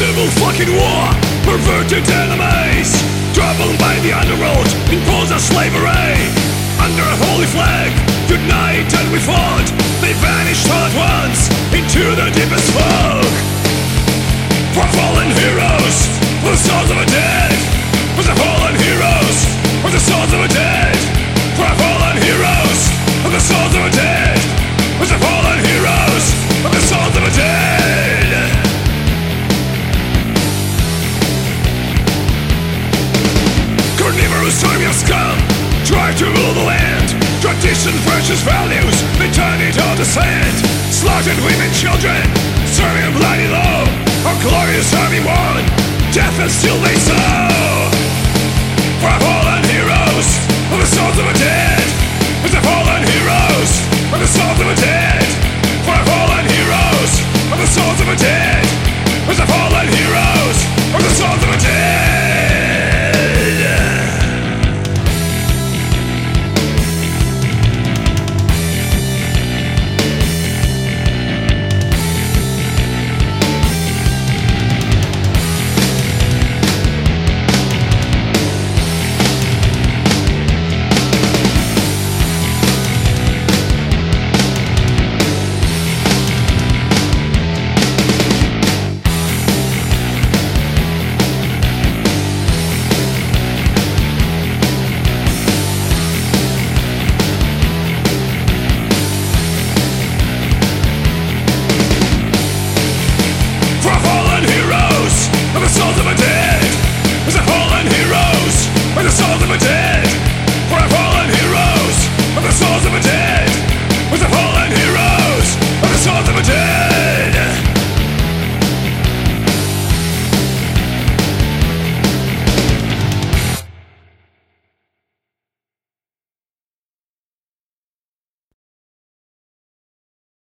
Evil fucking war, perverted enemies Troubled by the underworld, imposed as slavery. Under a holy flag, united we fought. They vanished all at once, into the deepest fog For fallen heroes, the souls of a dead Marxist values, they turn it all to sand. Slaughtered women, children, serving bloody law. Our glorious army won, death and still they sow. For our fallen heroes, of the souls of the dead. For our fallen heroes, of the souls of the dead. For our fallen heroes, of the souls of the dead.